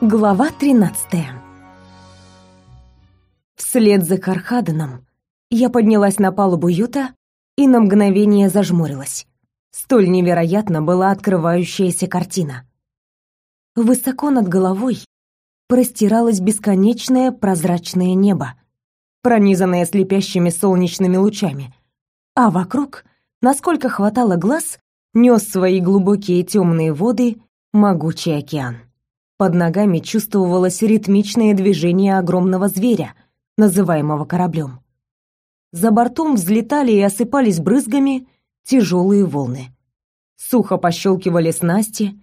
Глава 13. Вслед за Кархаденом я поднялась на палубу юта и на мгновение зажмурилась. Столь невероятно была открывающаяся картина. Высоко над головой простиралось бесконечное прозрачное небо, пронизанное слепящими солнечными лучами, а вокруг, насколько хватало глаз, нес свои глубокие темные воды могучий океан. Под ногами чувствовалось ритмичное движение огромного зверя, называемого кораблем. За бортом взлетали и осыпались брызгами тяжелые волны. Сухо пощелкивали снасти,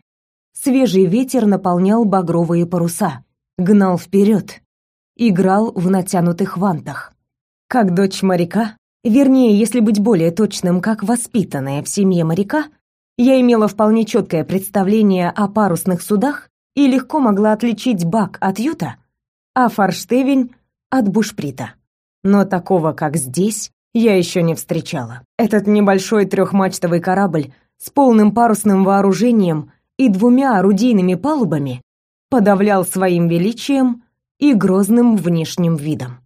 свежий ветер наполнял багровые паруса, гнал вперед, играл в натянутых вантах. Как дочь моряка, вернее, если быть более точным, как воспитанная в семье моряка, я имела вполне четкое представление о парусных судах и легко могла отличить бак от юта, а форштевень от бушприта. Но такого, как здесь, я еще не встречала. Этот небольшой трехмачтовый корабль с полным парусным вооружением и двумя орудийными палубами подавлял своим величием и грозным внешним видом.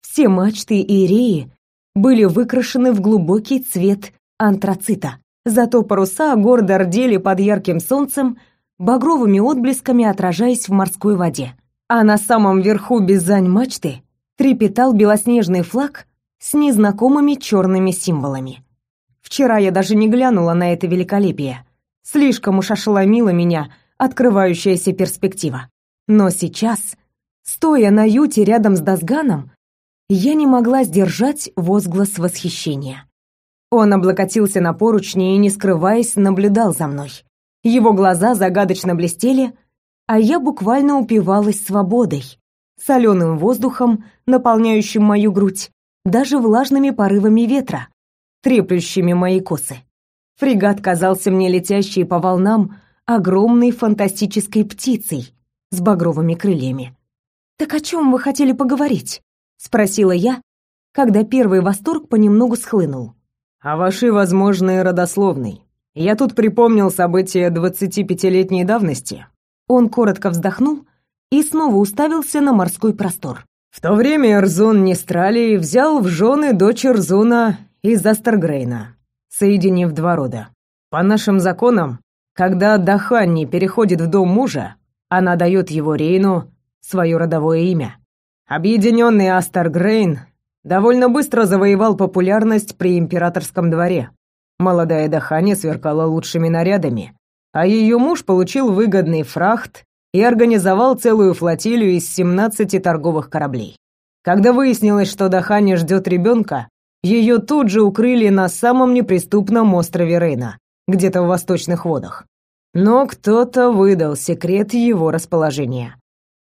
Все мачты и реи были выкрашены в глубокий цвет антрацита, зато паруса гордо рдели под ярким солнцем, багровыми отблесками отражаясь в морской воде. А на самом верху беззань мачты трепетал белоснежный флаг с незнакомыми черными символами. Вчера я даже не глянула на это великолепие. Слишком уж ошеломила меня открывающаяся перспектива. Но сейчас, стоя на юте рядом с Дасганом, я не могла сдержать возглас восхищения. Он облокотился на поручни и, не скрываясь, наблюдал за мной. Его глаза загадочно блестели, а я буквально упивалась свободой, соленым воздухом, наполняющим мою грудь, даже влажными порывами ветра, треплющими мои косы. Фрегат казался мне летящей по волнам огромной фантастической птицей с багровыми крыльями. «Так о чем вы хотели поговорить?» — спросила я, когда первый восторг понемногу схлынул. «О вашей возможной родословной. Я тут припомнил события двадцатипятилетней давности». Он коротко вздохнул и снова уставился на морской простор. В то время Эрзун Нестралий взял в жены дочь Эрзуна из Астергрейна, соединив два рода. По нашим законам, когда Даханни переходит в дом мужа, она дает его Рейну свое родовое имя. Объединенный Астергрейн довольно быстро завоевал популярность при императорском дворе. Молодая Дахани сверкала лучшими нарядами, а ее муж получил выгодный фрахт и организовал целую флотилию из 17 торговых кораблей. Когда выяснилось, что Дахани ждет ребенка, ее тут же укрыли на самом неприступном острове Рейна, где-то в восточных водах. Но кто-то выдал секрет его расположения.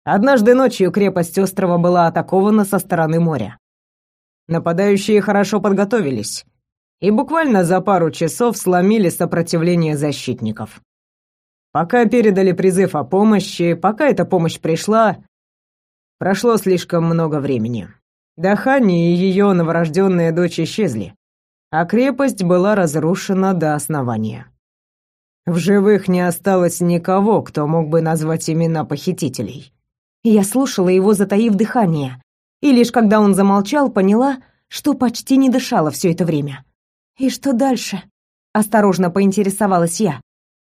Однажды ночью крепость острова была атакована со стороны моря. Нападающие хорошо подготовились и буквально за пару часов сломили сопротивление защитников. Пока передали призыв о помощи, пока эта помощь пришла, прошло слишком много времени. Дахани и ее новорожденная дочь исчезли, а крепость была разрушена до основания. В живых не осталось никого, кто мог бы назвать имена похитителей. Я слушала его, затаив дыхание, и лишь когда он замолчал, поняла, что почти не дышала все это время. «И что дальше?» — осторожно поинтересовалась я.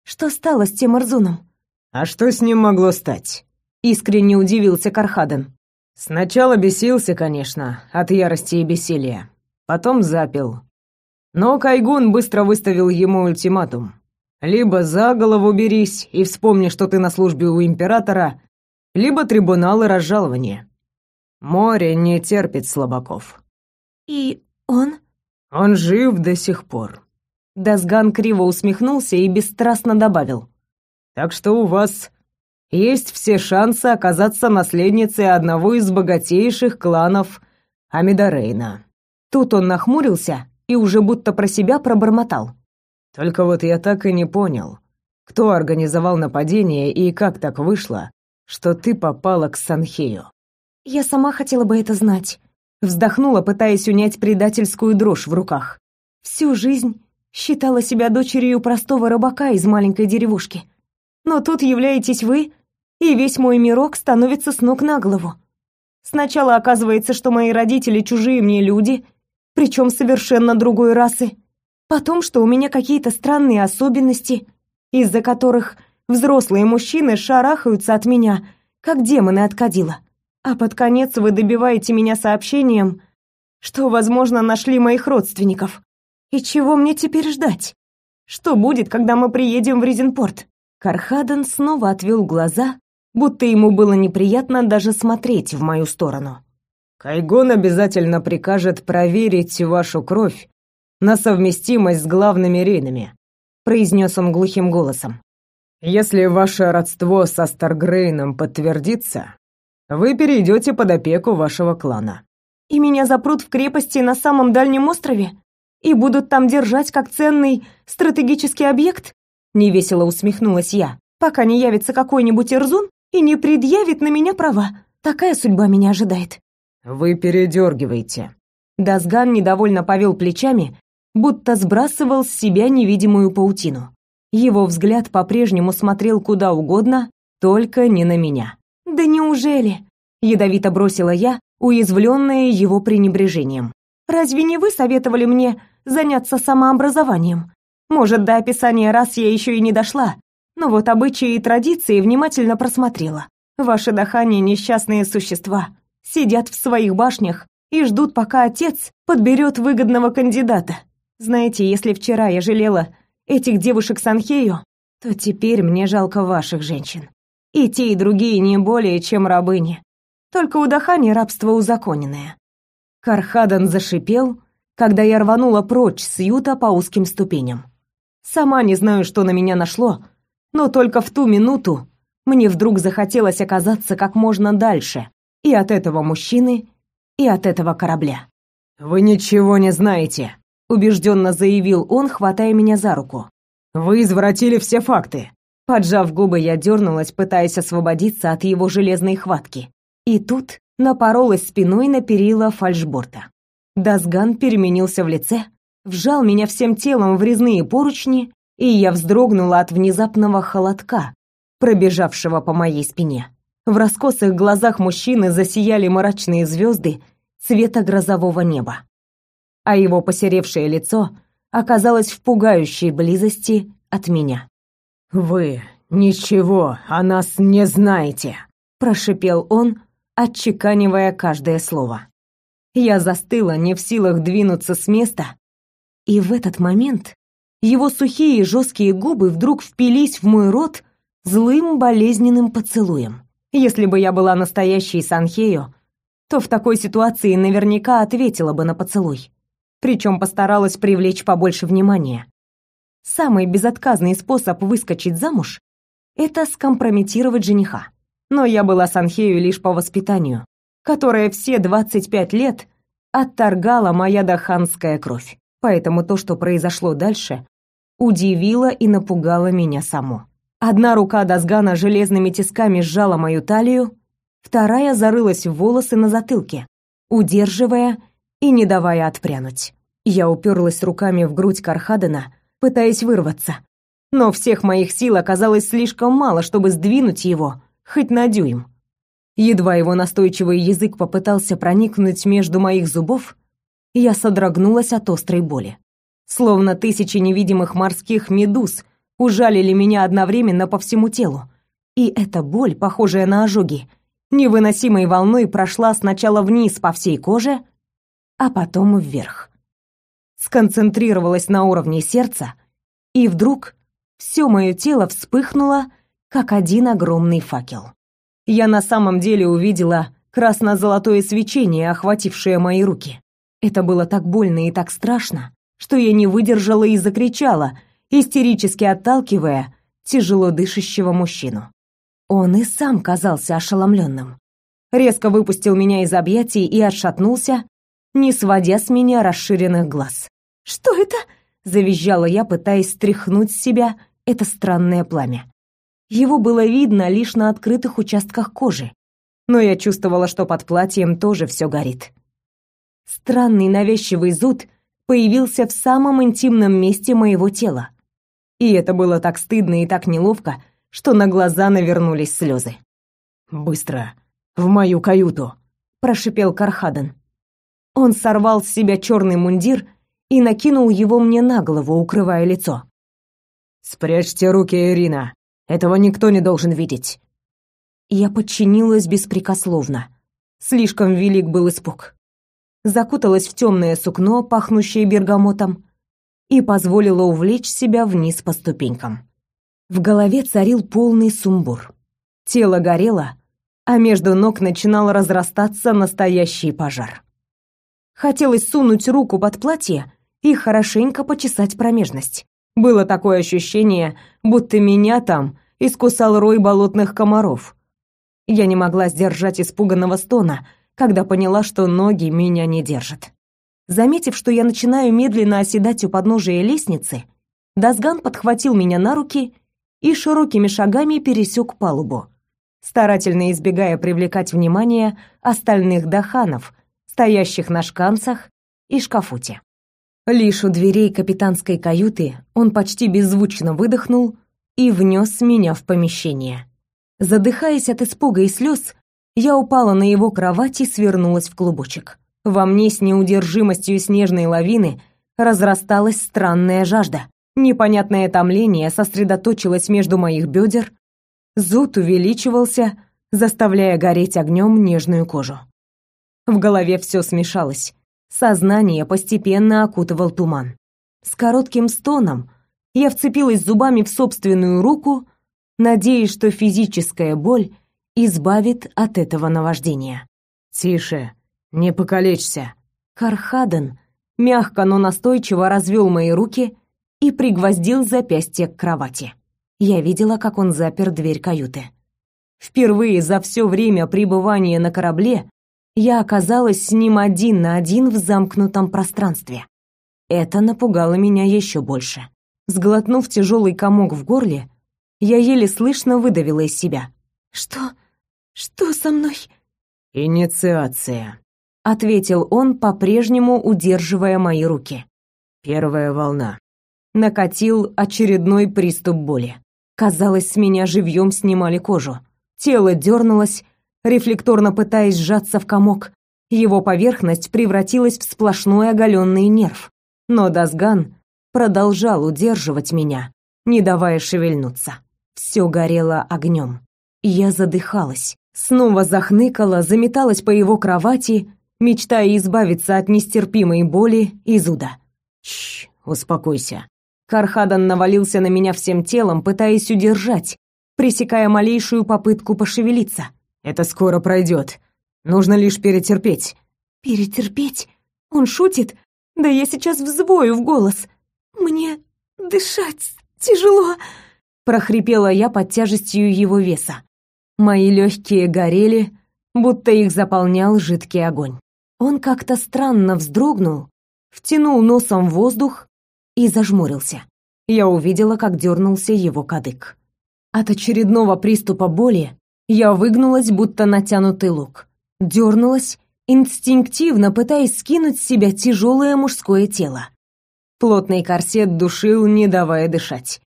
Что стало с тем Арзуном? А что с ним могло стать? Искренне удивился Кархаден. Сначала бесился, конечно, от ярости и бессилия. Потом запил. Но Кайгун быстро выставил ему ультиматум. Либо за голову берись и вспомни, что ты на службе у императора, либо трибунал и разжалование. Море не терпит слабаков. И он? Он жив до сих пор. Дасган криво усмехнулся и бесстрастно добавил. «Так что у вас есть все шансы оказаться наследницей одного из богатейших кланов Амидарейна». Тут он нахмурился и уже будто про себя пробормотал. «Только вот я так и не понял, кто организовал нападение и как так вышло, что ты попала к Санхею». «Я сама хотела бы это знать», — вздохнула, пытаясь унять предательскую дрожь в руках. «Всю жизнь Считала себя дочерью простого рыбака из маленькой деревушки. Но тут являетесь вы и весь мой мирок становится с ног на голову. Сначала оказывается, что мои родители чужие мне люди, причем совершенно другой расы. Потом, что у меня какие-то странные особенности, из-за которых взрослые мужчины шарахаются от меня, как демоны от кадила. А под конец вы добиваете меня сообщением, что, возможно, нашли моих родственников. И чего мне теперь ждать? Что будет, когда мы приедем в Ризенпорт? Кархаден снова отвел глаза, будто ему было неприятно даже смотреть в мою сторону. Кайгон обязательно прикажет проверить вашу кровь на совместимость с главными рейнами, произнес он глухим голосом. Если ваше родство со Старгрейном подтвердится, вы перейдете под опеку вашего клана. И меня запрут в крепости на самом дальнем острове и будут там держать как ценный стратегический объект? Невесело усмехнулась я. Пока не явится какой-нибудь Ирзун и не предъявит на меня права. Такая судьба меня ожидает. Вы передергиваете. Дасган недовольно повел плечами, будто сбрасывал с себя невидимую паутину. Его взгляд по-прежнему смотрел куда угодно, только не на меня. «Да неужели?» — ядовито бросила я, уязвленная его пренебрежением. «Разве не вы советовали мне заняться самообразованием? Может, до описания рас я еще и не дошла, но вот обычаи и традиции внимательно просмотрела. Ваши дыхания несчастные существа, сидят в своих башнях и ждут, пока отец подберет выгодного кандидата. Знаете, если вчера я жалела этих девушек Санхею, то теперь мне жалко ваших женщин. И те, и другие не более, чем рабыни. Только у Дахани рабство узаконенное. Кархадан зашипел, когда я рванула прочь с юта по узким ступеням. Сама не знаю, что на меня нашло, но только в ту минуту мне вдруг захотелось оказаться как можно дальше и от этого мужчины, и от этого корабля. «Вы ничего не знаете», — убежденно заявил он, хватая меня за руку. «Вы извратили все факты». Поджав губы, я дернулась, пытаясь освободиться от его железной хватки. И тут напоролась спиной на перила фальшборта. Дасган переменился в лице, вжал меня всем телом в резные поручни, и я вздрогнула от внезапного холодка, пробежавшего по моей спине. В раскосых глазах мужчины засияли мрачные звезды цвета грозового неба. А его посеревшее лицо оказалось в пугающей близости от меня. «Вы ничего о нас не знаете», — прошипел он, отчеканивая каждое слово. Я застыла, не в силах двинуться с места, и в этот момент его сухие жесткие губы вдруг впились в мой рот злым болезненным поцелуем. Если бы я была настоящей Санхею, то в такой ситуации наверняка ответила бы на поцелуй. Причем постаралась привлечь побольше внимания. Самый безотказный способ выскочить замуж — это скомпрометировать жениха. Но я была Санхею лишь по воспитанию, которое все 25 лет отторгала моя даханская кровь. Поэтому то, что произошло дальше, удивило и напугало меня само. Одна рука Дазгана железными тисками сжала мою талию, вторая зарылась в волосы на затылке, удерживая и не давая отпрянуть. Я уперлась руками в грудь Кархадена, пытаясь вырваться. Но всех моих сил оказалось слишком мало, чтобы сдвинуть его хоть на дюйм. Едва его настойчивый язык попытался проникнуть между моих зубов, я содрогнулась от острой боли. Словно тысячи невидимых морских медуз ужалили меня одновременно по всему телу. И эта боль, похожая на ожоги, невыносимой волной прошла сначала вниз по всей коже, а потом вверх. Сконцентрировалась на уровне сердца, и вдруг все мое тело вспыхнуло, как один огромный факел. Я на самом деле увидела красно-золотое свечение, охватившее мои руки. Это было так больно и так страшно, что я не выдержала и закричала, истерически отталкивая тяжело дышащего мужчину. Он и сам казался ошеломленным. Резко выпустил меня из объятий и отшатнулся, не сводя с меня расширенных глаз. «Что это?» — завизжала я, пытаясь стряхнуть с себя это странное пламя. Его было видно лишь на открытых участках кожи, но я чувствовала, что под платьем тоже все горит. Странный навязчивый зуд появился в самом интимном месте моего тела, и это было так стыдно и так неловко, что на глаза навернулись слезы. «Быстро! В мою каюту!» — прошипел Кархаден. Он сорвал с себя черный мундир и накинул его мне на голову, укрывая лицо. «Спрячьте руки, Ирина. Этого никто не должен видеть». Я подчинилась беспрекословно. Слишком велик был испуг. Закуталась в темное сукно, пахнущее бергамотом, и позволила увлечь себя вниз по ступенькам. В голове царил полный сумбур. Тело горело, а между ног начинал разрастаться настоящий пожар. Хотелось сунуть руку под платье и хорошенько почесать промежность. Было такое ощущение, будто меня там искусал рой болотных комаров. Я не могла сдержать испуганного стона, когда поняла, что ноги меня не держат. Заметив, что я начинаю медленно оседать у подножия лестницы, Дасган подхватил меня на руки и широкими шагами пересек палубу, старательно избегая привлекать внимание остальных даханов, стоящих на шканцах и шкафуте. Лишь у дверей капитанской каюты он почти беззвучно выдохнул и внес меня в помещение. Задыхаясь от испуга и слез, я упала на его кровать и свернулась в клубочек. Во мне с неудержимостью снежной лавины разрасталась странная жажда. Непонятное томление сосредоточилось между моих бедер, зуд увеличивался, заставляя гореть огнем нежную кожу. В голове все смешалось. Сознание постепенно окутывал туман. С коротким стоном я вцепилась зубами в собственную руку, надеясь, что физическая боль избавит от этого наваждения. «Тише, не покалечься». Кархаден мягко, но настойчиво развел мои руки и пригвоздил запястье к кровати. Я видела, как он запер дверь каюты. Впервые за все время пребывания на корабле я оказалась с ним один на один в замкнутом пространстве. Это напугало меня еще больше. Сглотнув тяжелый комок в горле, я еле слышно выдавила из себя. «Что? Что со мной?» «Инициация», — ответил он, по-прежнему удерживая мои руки. «Первая волна». Накатил очередной приступ боли. Казалось, с меня живьем снимали кожу. Тело дернулось, рефлекторно пытаясь сжаться в комок. Его поверхность превратилась в сплошной оголенный нерв. Но Дасган продолжал удерживать меня, не давая шевельнуться. Все горело огнем. Я задыхалась, снова захныкала, заметалась по его кровати, мечтая избавиться от нестерпимой боли и зуда. «Чш, успокойся». Кархадан навалился на меня всем телом, пытаясь удержать, пресекая малейшую попытку пошевелиться. Это скоро пройдет. Нужно лишь перетерпеть. Перетерпеть? Он шутит? Да я сейчас взвою в голос. Мне дышать тяжело, прохрипела я под тяжестью его веса. Мои легкие горели, будто их заполнял жидкий огонь. Он как-то странно вздрогнул, втянул носом воздух и зажмурился. Я увидела, как дернулся его кадык. От очередного приступа боли я выгнулась, будто натянутый лук. Дернулась, инстинктивно пытаясь скинуть с себя тяжелое мужское тело. Плотный корсет душил, не давая дышать.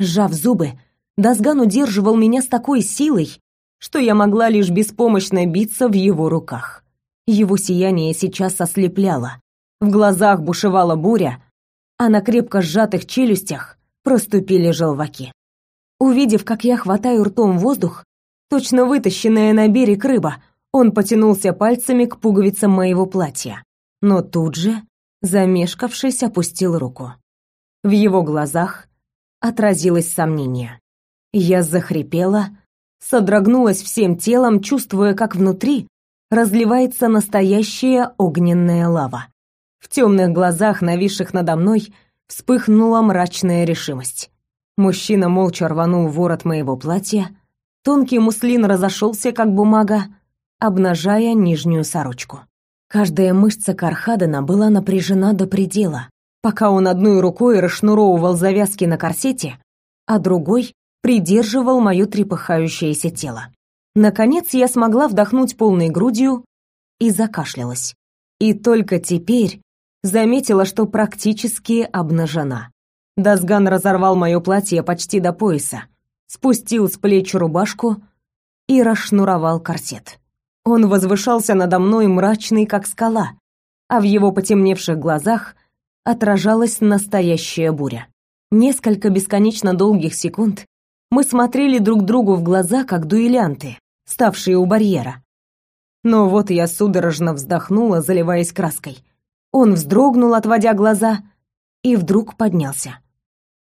Сжав зубы, Дасган удерживал меня с такой силой, что я могла лишь беспомощно биться в его руках. Его сияние сейчас ослепляло. В глазах бушевала буря, а на крепко сжатых челюстях проступили желваки. Увидев, как я хватаю ртом воздух, Точно вытащенная на берег рыба, он потянулся пальцами к пуговицам моего платья, но тут же, замешкавшись, опустил руку. В его глазах отразилось сомнение. Я захрипела, содрогнулась всем телом, чувствуя, как внутри разливается настоящая огненная лава. В темных глазах, нависших надо мной, вспыхнула мрачная решимость. Мужчина молча рванул ворот моего платья, Тонкий муслин разошелся, как бумага, обнажая нижнюю сорочку. Каждая мышца Кархадена была напряжена до предела, пока он одной рукой расшнуровывал завязки на корсете, а другой придерживал моё трепыхающееся тело. Наконец я смогла вдохнуть полной грудью и закашлялась. И только теперь заметила, что практически обнажена. Дасган разорвал моё платье почти до пояса, спустил с плеч рубашку, и расшнуровал корсет. Он возвышался надо мной мрачный, как скала, а в его потемневших глазах отражалась настоящая буря. Несколько бесконечно долгих секунд мы смотрели друг другу в глаза, как дуэлянты, ставшие у барьера. Но вот я судорожно вздохнула, заливаясь краской. Он вздрогнул, отводя глаза, и вдруг поднялся.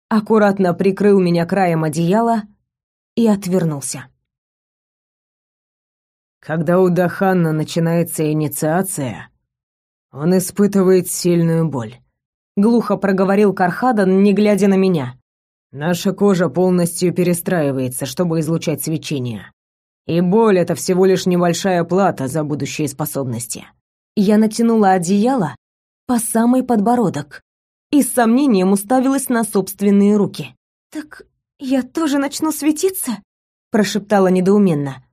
Аккуратно прикрыл меня краем одеяла и отвернулся. Когда у Даханна начинается инициация, он испытывает сильную боль. Глухо проговорил Кархадан, не глядя на меня. Наша кожа полностью перестраивается, чтобы излучать свечение. И боль — это всего лишь небольшая плата за будущие способности. Я натянула одеяло по самый подбородок и с сомнением уставилась на собственные руки. «Так я тоже начну светиться?» — прошептала недоуменно.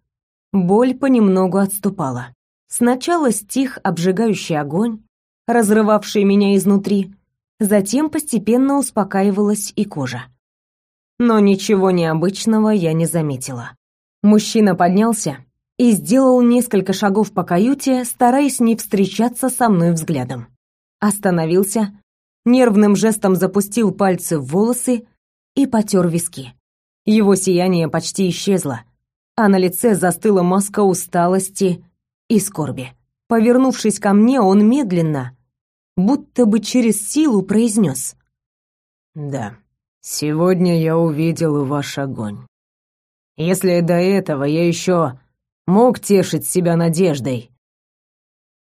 Боль понемногу отступала. Сначала стих обжигающий огонь, разрывавший меня изнутри, затем постепенно успокаивалась и кожа. Но ничего необычного я не заметила. Мужчина поднялся и сделал несколько шагов по каюте, стараясь не встречаться со мной взглядом. Остановился, нервным жестом запустил пальцы в волосы и потер виски. Его сияние почти исчезло, а на лице застыла маска усталости и скорби. Повернувшись ко мне, он медленно, будто бы через силу произнес. «Да, сегодня я увидел ваш огонь. Если до этого я еще мог тешить себя надеждой,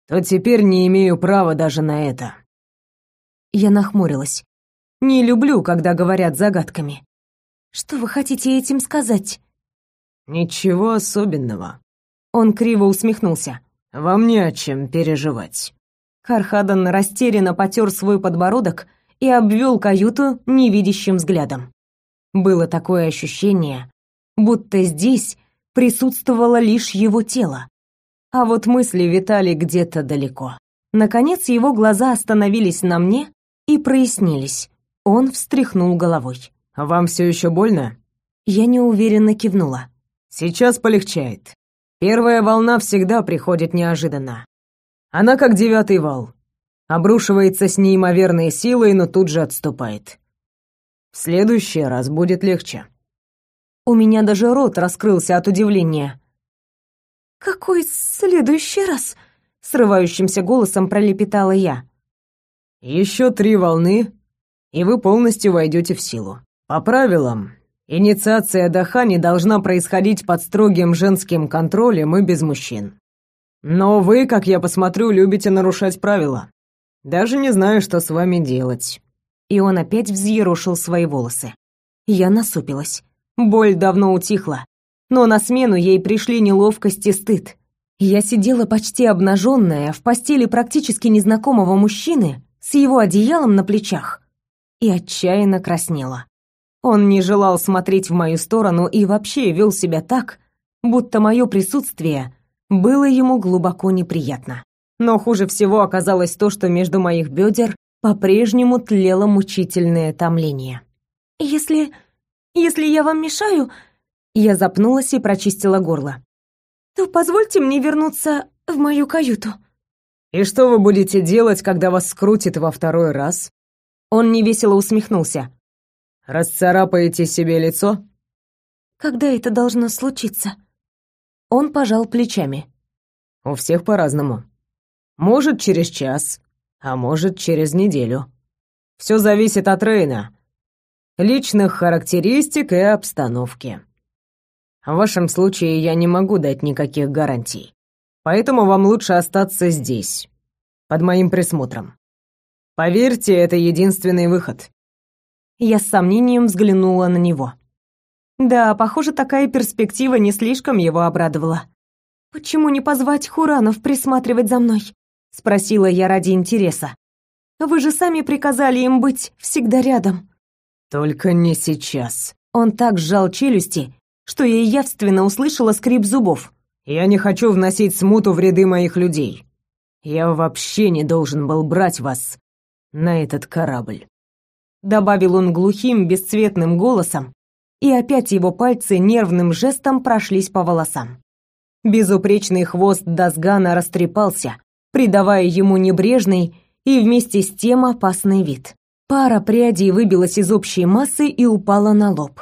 то теперь не имею права даже на это». Я нахмурилась. Не люблю, когда говорят загадками. Что вы хотите этим сказать? Ничего особенного. Он криво усмехнулся. Вам не о чем переживать. Кархадан растерянно потер свой подбородок и обвел каюту невидящим взглядом. Было такое ощущение, будто здесь присутствовало лишь его тело, а вот мысли витали где-то далеко. Наконец его глаза остановились на мне и прояснились. Он встряхнул головой. «Вам все еще больно?» Я неуверенно кивнула. «Сейчас полегчает. Первая волна всегда приходит неожиданно. Она как девятый вал. Обрушивается с неимоверной силой, но тут же отступает. В следующий раз будет легче. У меня даже рот раскрылся от удивления. «Какой следующий раз?» — срывающимся голосом пролепетала я. «Еще три волны, и вы полностью войдете в силу. По правилам, инициация Дахани должна происходить под строгим женским контролем и без мужчин. Но вы, как я посмотрю, любите нарушать правила. Даже не знаю, что с вами делать. И он опять взъерошил свои волосы. Я насупилась. Боль давно утихла, но на смену ей пришли неловкость и стыд. Я сидела почти обнаженная в постели практически незнакомого мужчины с его одеялом на плечах и отчаянно краснела. Он не желал смотреть в мою сторону и вообще вел себя так, будто мое присутствие было ему глубоко неприятно. Но хуже всего оказалось то, что между моих бедер по-прежнему тлело мучительное томление. «Если... если я вам мешаю...» Я запнулась и прочистила горло. «То позвольте мне вернуться в мою каюту». «И что вы будете делать, когда вас скрутит во второй раз?» Он невесело усмехнулся. «Расцарапаете себе лицо?» «Когда это должно случиться?» Он пожал плечами. У всех по-разному. Может, через час, а может, через неделю. Все зависит от Рейна, личных характеристик и обстановки. В вашем случае я не могу дать никаких гарантий. Поэтому вам лучше остаться здесь, под моим присмотром. Поверьте, это единственный выход. Я с сомнением взглянула на него. Да, похоже, такая перспектива не слишком его обрадовала. «Почему не позвать Хуранов присматривать за мной?» — спросила я ради интереса. «Вы же сами приказали им быть всегда рядом». «Только не сейчас». Он так сжал челюсти, что я явственно услышала скрип зубов. «Я не хочу вносить смуту в ряды моих людей. Я вообще не должен был брать вас на этот корабль». Добавил он глухим, бесцветным голосом, и опять его пальцы нервным жестом прошлись по волосам. Безупречный хвост Дасгана растрепался, придавая ему небрежный и вместе с тем опасный вид. Пара прядей выбилась из общей массы и упала на лоб.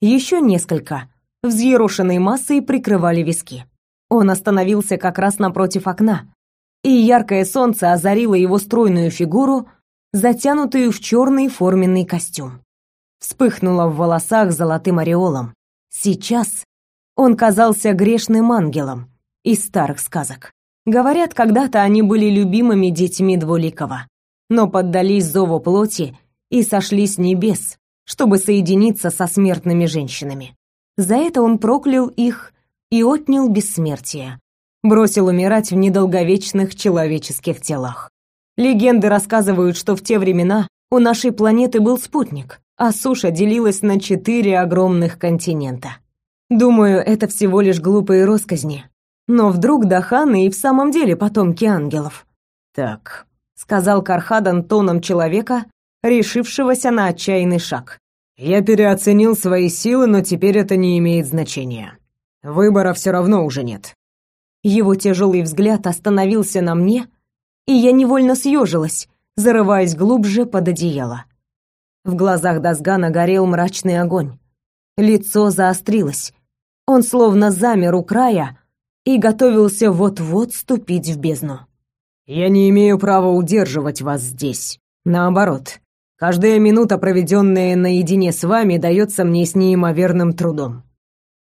Еще несколько взъерошенной массой прикрывали виски. Он остановился как раз напротив окна, и яркое солнце озарило его стройную фигуру, затянутую в черный форменный костюм. Вспыхнуло в волосах золотым ореолом. Сейчас он казался грешным ангелом из старых сказок. Говорят, когда-то они были любимыми детьми Двуликова, но поддались зову плоти и сошли с небес, чтобы соединиться со смертными женщинами. За это он проклял их и отнял бессмертие, бросил умирать в недолговечных человеческих телах. Легенды рассказывают, что в те времена у нашей планеты был спутник, а суша делилась на четыре огромных континента. Думаю, это всего лишь глупые росказни. Но вдруг Даханы и в самом деле потомки ангелов. Так, сказал Кархадан тоном человека, решившегося на отчаянный шаг. Я переоценил свои силы, но теперь это не имеет значения. Выбора все равно уже нет. Его тяжелый взгляд остановился на мне, и я невольно съежилась, зарываясь глубже под одеяло. В глазах Дасгана горел мрачный огонь. Лицо заострилось. Он словно замер у края и готовился вот-вот ступить в бездну. «Я не имею права удерживать вас здесь. Наоборот, каждая минута, проведенная наедине с вами, дается мне с неимоверным трудом.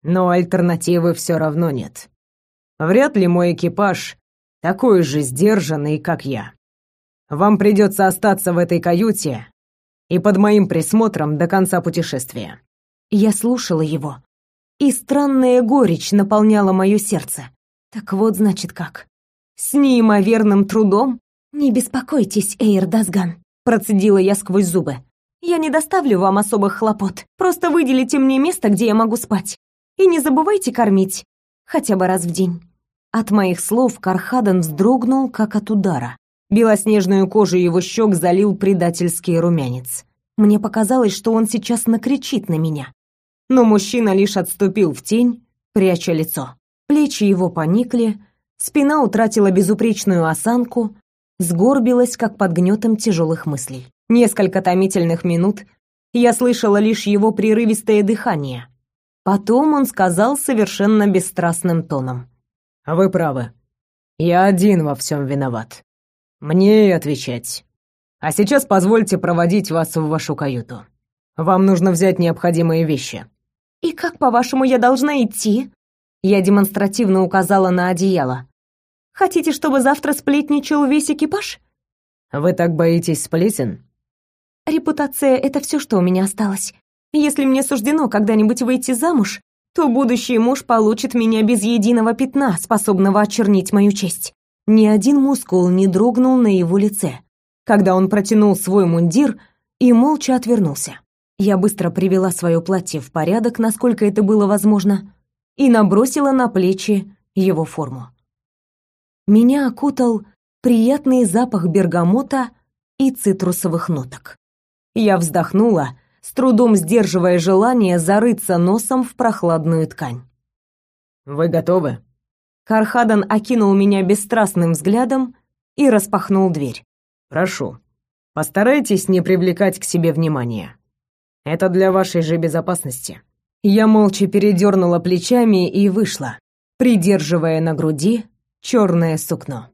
Но альтернативы все равно нет. Вряд ли мой экипаж такой же сдержанный, как я. Вам придется остаться в этой каюте и под моим присмотром до конца путешествия». Я слушала его, и странная горечь наполняла мое сердце. Так вот, значит, как. С неимоверным трудом? Не беспокойтесь, Эйр Дасган, процедила я сквозь зубы. Я не доставлю вам особых хлопот. Просто выделите мне место, где я могу спать. И не забывайте кормить хотя бы раз в день. От моих слов Кархадан вздрогнул, как от удара. Белоснежную кожу его щек залил предательский румянец. Мне показалось, что он сейчас накричит на меня. Но мужчина лишь отступил в тень, пряча лицо. Плечи его поникли, спина утратила безупречную осанку, сгорбилась, как под гнетом тяжелых мыслей. Несколько томительных минут я слышала лишь его прерывистое дыхание. Потом он сказал совершенно бесстрастным тоном. А вы правы. Я один во всем виноват. Мне и отвечать. А сейчас позвольте проводить вас в вашу каюту. Вам нужно взять необходимые вещи. И как, по-вашему, я должна идти? Я демонстративно указала на одеяло. Хотите, чтобы завтра сплетничал весь экипаж? Вы так боитесь сплетен? Репутация — это все, что у меня осталось. Если мне суждено когда-нибудь выйти замуж, то будущий муж получит меня без единого пятна, способного очернить мою честь. Ни один мускул не дрогнул на его лице, когда он протянул свой мундир и молча отвернулся. Я быстро привела свое платье в порядок, насколько это было возможно, и набросила на плечи его форму. Меня окутал приятный запах бергамота и цитрусовых ноток. Я вздохнула с трудом сдерживая желание зарыться носом в прохладную ткань. «Вы готовы?» Кархадан окинул меня бесстрастным взглядом и распахнул дверь. «Прошу, постарайтесь не привлекать к себе внимания. Это для вашей же безопасности». Я молча передернула плечами и вышла, придерживая на груди черное сукно.